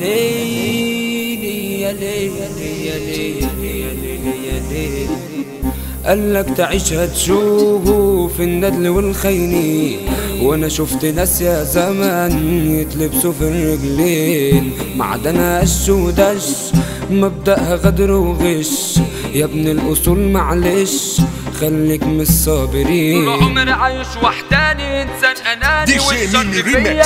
ليلي يا ليلي يا ليلي يا يا قالك تعيش هتشوف الندل والخينين وأنا شفت ناس يا زمان يتلبسوا في الرجلين. معدنها قش ودش مبدأها غدر وغش. يا ابن الأصول معلش. خليك من الصابرين. طول عمري عايش وحداني انسان أناني دي شيء والشر فيا.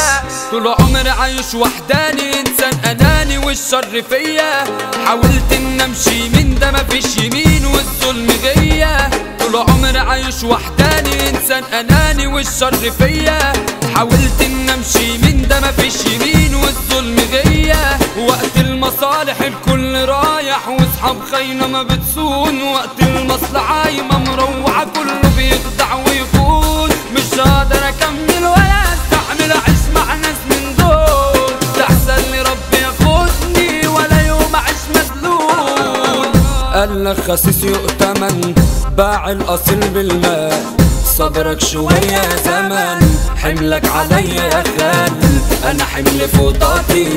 طول عمري عايش وحداني انسان أناني والشر فيا. حاولت إن أمشي من ده مفيش يمين والظلم غيا. طول عمري عايش وحداني انسان أناني والشر فيا. حاولت إن أمشي من ده مفيش يمين والظلم غيا. وقت المصالح الكل رايح وأصحاب خاينه ما بتصون وقت المصلحة قايمه قالك خسيس يؤتمن باع الاصيل بالمال. صبرك شوية يا زمن حملك عليا يا خال. أنا حمل فوطاتي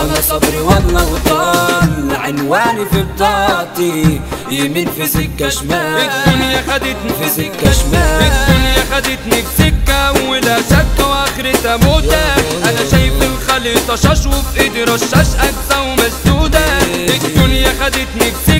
أنا صبري والله وطال. عنواني في بطاقتي يمين في سكة شمال. الدنيا خدتني في سكة شمال. الدنيا خدتني في سكة ولا شك واخرتها موتة أنا شايف الخليطة شاش وفي إيدي رشاش اجزا ومسدودة. الدنيا خدتني في سكة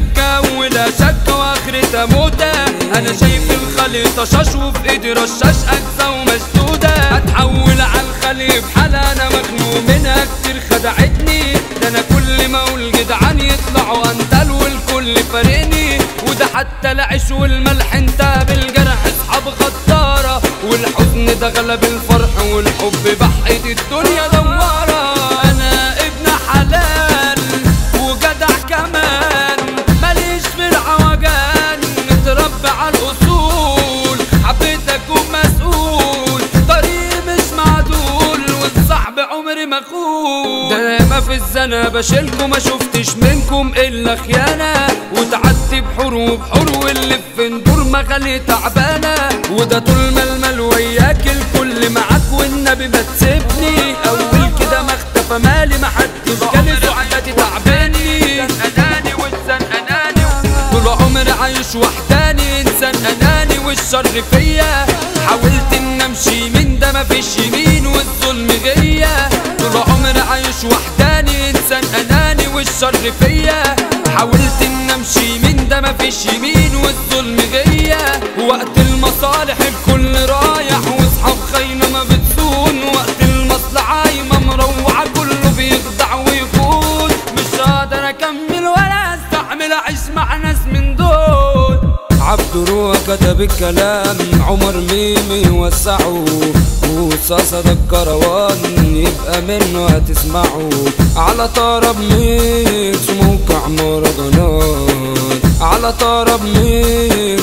ولا شك واخرتها موتة أنا شايف الخليطة شاش وفي إيدي رشاش اجزا ومسدودة هتحول على الخليب حالة أنا مخنوق. منها كتير خدعتني. ده أنا كل ما أقول جدعان يطلعوا انتل والكل فارقني وده حتى العيش والملح أنت بالجرح أصحاب غدارة والحزن ده غلب الفرح والحب بحقت الدنيا. دوارة ما اخون ده ما في الزنا بشيلكم ما شفتش منكم إلا خيانة. وتعدي بحور وبحور واللي في ندور مغالي تعبانة. وده طول ما المال وياك الكل معاك. والنبي ما تسيبني. أول كده ما اختفى مالي ما حدش جالي سعادتي تعباني. أناني والزن أناني. طول عمري عايش وحداني إنسان أناني. والشر فيا. حاولت إن أمشي من ده مفيش يمين والظلم غيا. عايش وحداني إنسان أناني والشر فيا. حاولت إن أمشي من ده مفيش يمين والظلم غيا. وقت المصالح الكل رايح وأصحاب خاينه ما بتصون وقت المصلحة قايمه مروعة كله بيخدع ويخون. مش قادر أكمل ولا أستحمل أعيش مع ناس من دول عبد روح كتب الكلام عمر ميمي وسعه. وصاصا الكروان يبقى منه هتسمعه. على طرب ميكس موقع مهرجانات على طرب ميكس